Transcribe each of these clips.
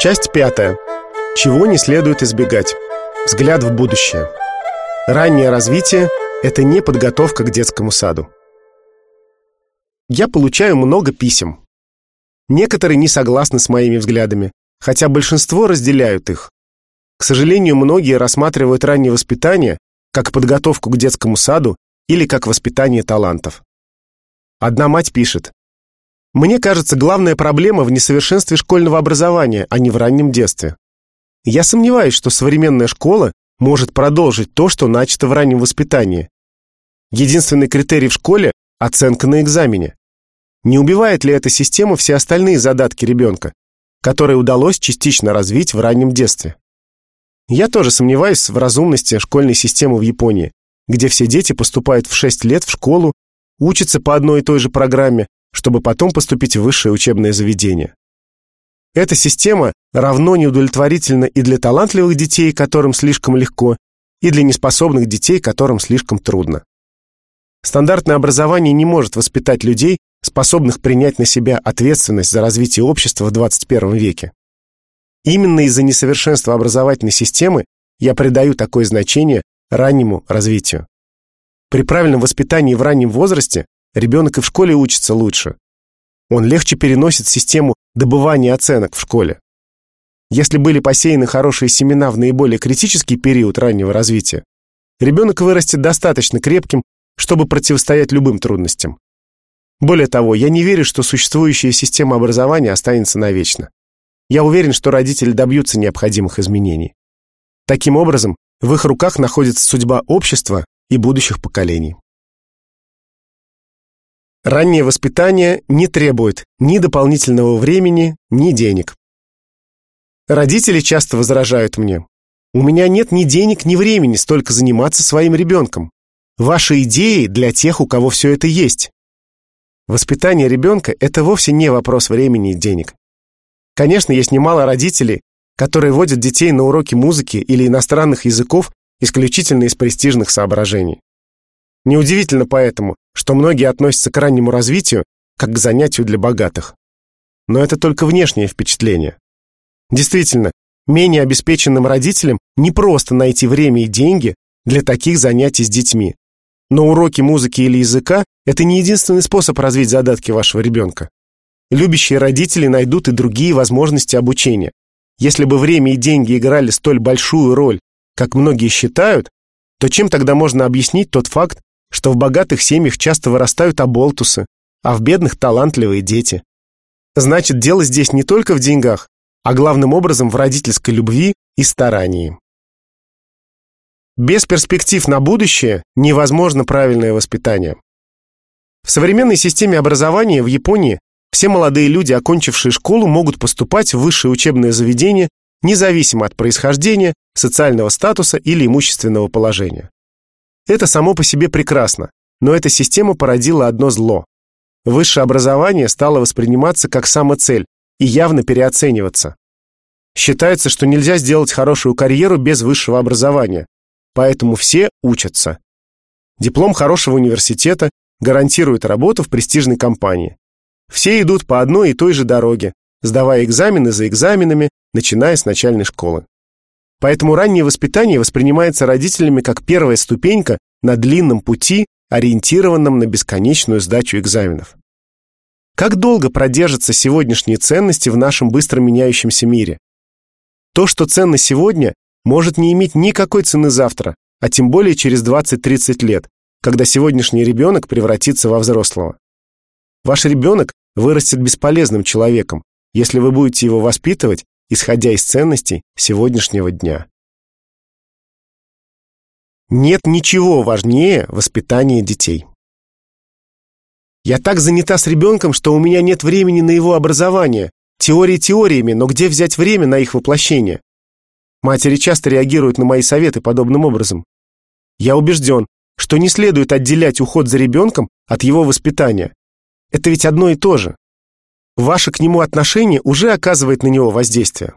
Часть пятая. Чего не следует избегать? Взгляд в будущее. Раннее развитие – это не подготовка к детскому саду. Я получаю много писем. Некоторые не согласны с моими взглядами, хотя большинство разделяют их. К сожалению, многие рассматривают раннее воспитание как подготовку к детскому саду или как воспитание талантов. Одна мать пишет, «Мне кажется, главная проблема в несовершенстве школьного образования, а не в раннем детстве. Я сомневаюсь, что современная школа может продолжить то, что начато в раннем воспитании. Единственный критерий в школе – оценка на экзамене. Не убивает ли эта система все остальные задатки ребенка, которые удалось частично развить в раннем детстве? Я тоже сомневаюсь в разумности школьной системы в Японии, где все дети поступают в 6 лет в школу, учатся по одной и той же программе, чтобы потом поступить в высшее учебное заведение. Эта система равно неудовлетворительна и для талантливых детей, которым слишком легко, и для неспособных детей, которым слишком трудно. Стандартное образование не может воспитать людей, способных принять на себя ответственность за развитие общества в 21 веке. Именно из-за несовершенства образовательной системы я придаю такое значение раннему развитию. При правильном воспитании в раннем возрасте ребенок и в школе учится лучше. Он легче переносит систему добывания оценок в школе. Если были посеяны хорошие семена в наиболее критический период раннего развития, ребенок вырастет достаточно крепким, чтобы противостоять любым трудностям. Более того, я не верю, что существующая система образования останется навечно. Я уверен, что родители добьются необходимых изменений. Таким образом, в их руках находится судьба общества и будущих поколений. Раннее воспитание не требует ни дополнительного времени, ни денег. Родители часто возражают мне. У меня нет ни денег, ни времени столько заниматься своим ребенком. Ваши идеи для тех, у кого все это есть. Воспитание ребенка – это вовсе не вопрос времени и денег. Конечно, есть немало родителей, которые водят детей на уроки музыки или иностранных языков исключительно из престижных соображений. Неудивительно поэтому, что многие относятся к раннему развитию как к занятию для богатых. Но это только внешнее впечатление. Действительно, менее обеспеченным родителям не просто найти время и деньги для таких занятий с детьми. Но уроки музыки или языка – это не единственный способ развить задатки вашего ребенка. Любящие родители найдут и другие возможности обучения. Если бы время и деньги играли столь большую роль, как многие считают, то чем тогда можно объяснить тот факт, что в богатых семьях часто вырастают оболтусы, а в бедных талантливые дети. Значит, дело здесь не только в деньгах, а главным образом в родительской любви и старании. Без перспектив на будущее невозможно правильное воспитание. В современной системе образования в Японии все молодые люди, окончившие школу, могут поступать в высшее учебное заведение независимо от происхождения, социального статуса или имущественного положения. Это само по себе прекрасно, но эта система породила одно зло. Высшее образование стало восприниматься как самоцель и явно переоцениваться. Считается, что нельзя сделать хорошую карьеру без высшего образования, поэтому все учатся. Диплом хорошего университета гарантирует работу в престижной компании. Все идут по одной и той же дороге, сдавая экзамены за экзаменами, начиная с начальной школы. Поэтому раннее воспитание воспринимается родителями как первая ступенька на длинном пути, ориентированном на бесконечную сдачу экзаменов. Как долго продержатся сегодняшние ценности в нашем быстро меняющемся мире? То, что ценно сегодня, может не иметь никакой цены завтра, а тем более через 20-30 лет, когда сегодняшний ребенок превратится во взрослого. Ваш ребенок вырастет бесполезным человеком, если вы будете его воспитывать исходя из ценностей сегодняшнего дня. Нет ничего важнее воспитания детей. Я так занята с ребенком, что у меня нет времени на его образование. Теории теориями, но где взять время на их воплощение? Матери часто реагируют на мои советы подобным образом. Я убежден, что не следует отделять уход за ребенком от его воспитания. Это ведь одно и то же ваше к нему отношение уже оказывает на него воздействие.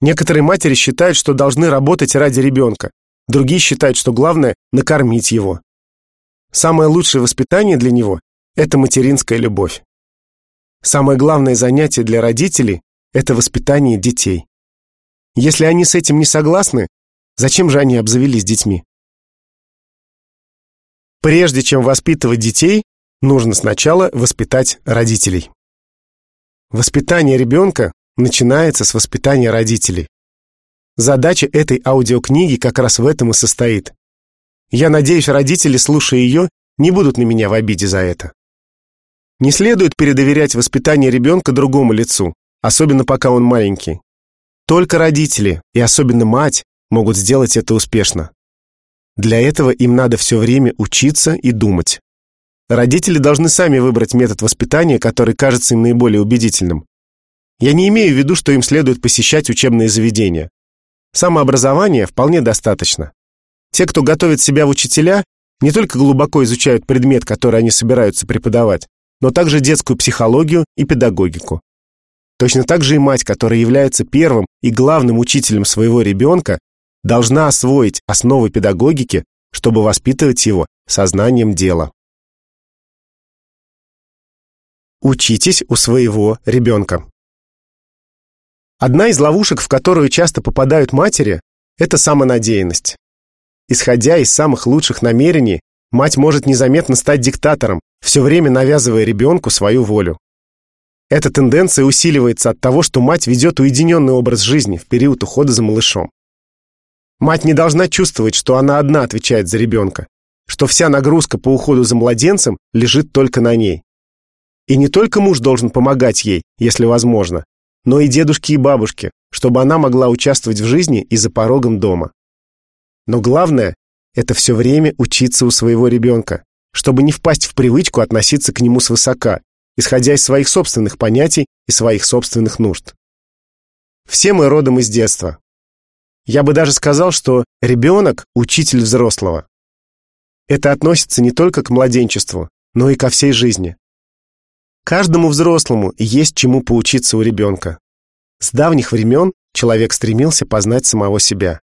Некоторые матери считают, что должны работать ради ребенка, другие считают, что главное – накормить его. Самое лучшее воспитание для него – это материнская любовь. Самое главное занятие для родителей – это воспитание детей. Если они с этим не согласны, зачем же они обзавелись детьми? Прежде чем воспитывать детей, нужно сначала воспитать родителей. Воспитание ребенка начинается с воспитания родителей. Задача этой аудиокниги как раз в этом и состоит. Я надеюсь, родители, слушая ее, не будут на меня в обиде за это. Не следует передоверять воспитание ребенка другому лицу, особенно пока он маленький. Только родители, и особенно мать, могут сделать это успешно. Для этого им надо все время учиться и думать. Родители должны сами выбрать метод воспитания, который кажется им наиболее убедительным. Я не имею в виду, что им следует посещать учебные заведения. Самообразования вполне достаточно. Те, кто готовит себя в учителя, не только глубоко изучают предмет, который они собираются преподавать, но также детскую психологию и педагогику. Точно так же и мать, которая является первым и главным учителем своего ребенка, должна освоить основы педагогики, чтобы воспитывать его сознанием дела. Учитесь у своего ребенка. Одна из ловушек, в которую часто попадают матери, это самонадеянность. Исходя из самых лучших намерений, мать может незаметно стать диктатором, все время навязывая ребенку свою волю. Эта тенденция усиливается от того, что мать ведет уединенный образ жизни в период ухода за малышом. Мать не должна чувствовать, что она одна отвечает за ребенка, что вся нагрузка по уходу за младенцем лежит только на ней. И не только муж должен помогать ей, если возможно, но и дедушки и бабушки, чтобы она могла участвовать в жизни и за порогом дома. Но главное – это все время учиться у своего ребенка, чтобы не впасть в привычку относиться к нему свысока, исходя из своих собственных понятий и своих собственных нужд. Все мы родом из детства. Я бы даже сказал, что ребенок – учитель взрослого. Это относится не только к младенчеству, но и ко всей жизни. Каждому взрослому есть чему поучиться у ребенка. С давних времен человек стремился познать самого себя.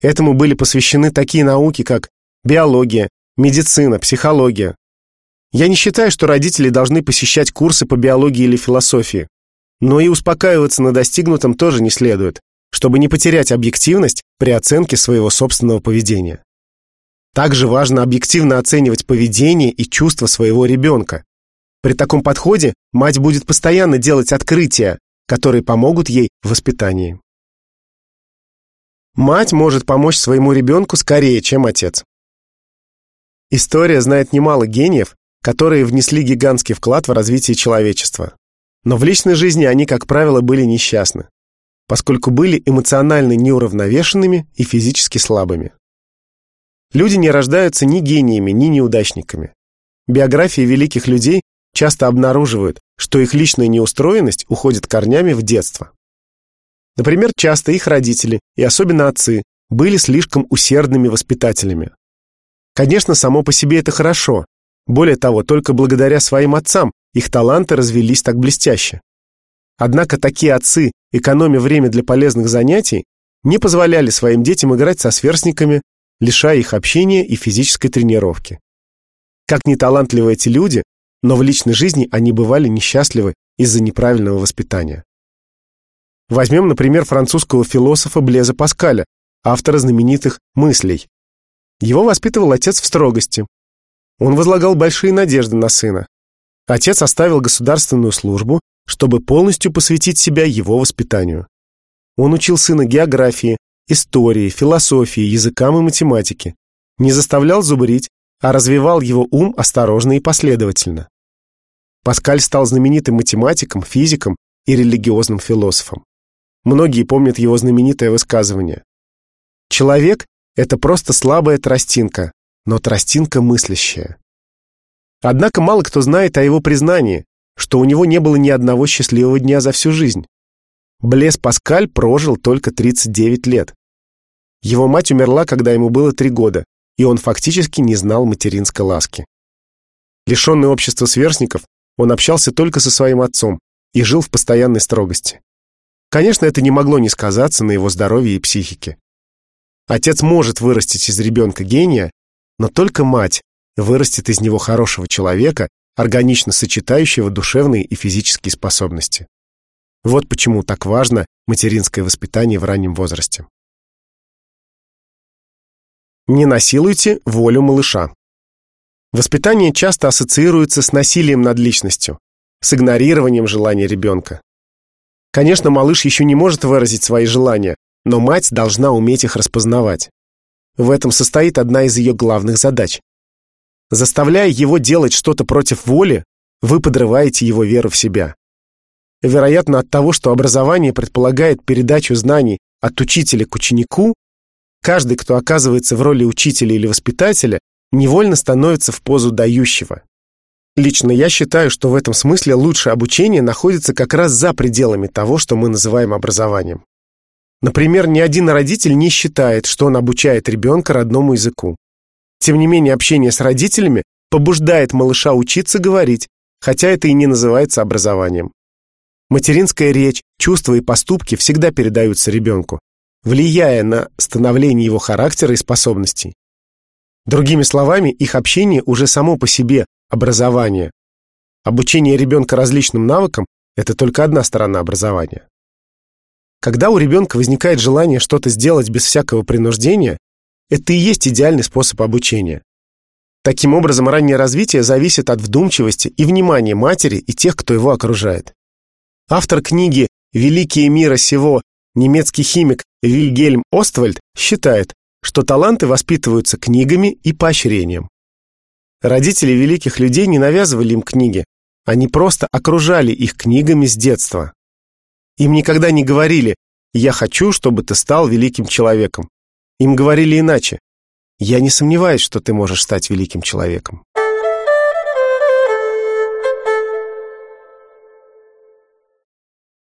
Этому были посвящены такие науки, как биология, медицина, психология. Я не считаю, что родители должны посещать курсы по биологии или философии. Но и успокаиваться на достигнутом тоже не следует, чтобы не потерять объективность при оценке своего собственного поведения. Также важно объективно оценивать поведение и чувства своего ребенка, при таком подходе мать будет постоянно делать открытия, которые помогут ей в воспитании. Мать может помочь своему ребенку скорее, чем отец. История знает немало гениев, которые внесли гигантский вклад в развитие человечества. Но в личной жизни они, как правило, были несчастны, поскольку были эмоционально неуравновешенными и физически слабыми. Люди не рождаются ни гениями, ни неудачниками. Биографии великих людей часто обнаруживают, что их личная неустроенность уходит корнями в детство. Например, часто их родители, и особенно отцы, были слишком усердными воспитателями. Конечно, само по себе это хорошо. Более того, только благодаря своим отцам их таланты развелись так блестяще. Однако такие отцы, экономя время для полезных занятий, не позволяли своим детям играть со сверстниками, лишая их общения и физической тренировки. Как неталантливы эти люди, но в личной жизни они бывали несчастливы из-за неправильного воспитания. Возьмем, например, французского философа Блеза Паскаля, автора знаменитых «Мыслей». Его воспитывал отец в строгости. Он возлагал большие надежды на сына. Отец оставил государственную службу, чтобы полностью посвятить себя его воспитанию. Он учил сына географии, истории, философии, языкам и математике. Не заставлял зубрить, а развивал его ум осторожно и последовательно. Паскаль стал знаменитым математиком, физиком и религиозным философом. Многие помнят его знаменитое высказывание. «Человек — это просто слабая тростинка, но тростинка мыслящая». Однако мало кто знает о его признании, что у него не было ни одного счастливого дня за всю жизнь. Блес Паскаль прожил только 39 лет. Его мать умерла, когда ему было три года, и он фактически не знал материнской ласки. Лишенный общества сверстников, он общался только со своим отцом и жил в постоянной строгости. Конечно, это не могло не сказаться на его здоровье и психике. Отец может вырастить из ребенка гения, но только мать вырастет из него хорошего человека, органично сочетающего душевные и физические способности. Вот почему так важно материнское воспитание в раннем возрасте. Не насилуйте волю малыша. Воспитание часто ассоциируется с насилием над личностью, с игнорированием желаний ребенка. Конечно, малыш еще не может выразить свои желания, но мать должна уметь их распознавать. В этом состоит одна из ее главных задач. Заставляя его делать что-то против воли, вы подрываете его веру в себя. Вероятно, от того, что образование предполагает передачу знаний от учителя к ученику, каждый, кто оказывается в роли учителя или воспитателя, невольно становится в позу дающего. Лично я считаю, что в этом смысле лучшее обучение находится как раз за пределами того, что мы называем образованием. Например, ни один родитель не считает, что он обучает ребенка родному языку. Тем не менее, общение с родителями побуждает малыша учиться говорить, хотя это и не называется образованием. Материнская речь, чувства и поступки всегда передаются ребенку, влияя на становление его характера и способностей. Другими словами, их общение уже само по себе образование. Обучение ребенка различным навыкам – это только одна сторона образования. Когда у ребенка возникает желание что-то сделать без всякого принуждения, это и есть идеальный способ обучения. Таким образом, раннее развитие зависит от вдумчивости и внимания матери и тех, кто его окружает. Автор книги «Великие мира сего» немецкий химик Вильгельм Оствальд считает, что таланты воспитываются книгами и поощрением. Родители великих людей не навязывали им книги, они просто окружали их книгами с детства. Им никогда не говорили «я хочу, чтобы ты стал великим человеком». Им говорили иначе «я не сомневаюсь, что ты можешь стать великим человеком».